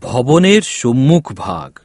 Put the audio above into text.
ভবনের সম্মুখ ভাগ।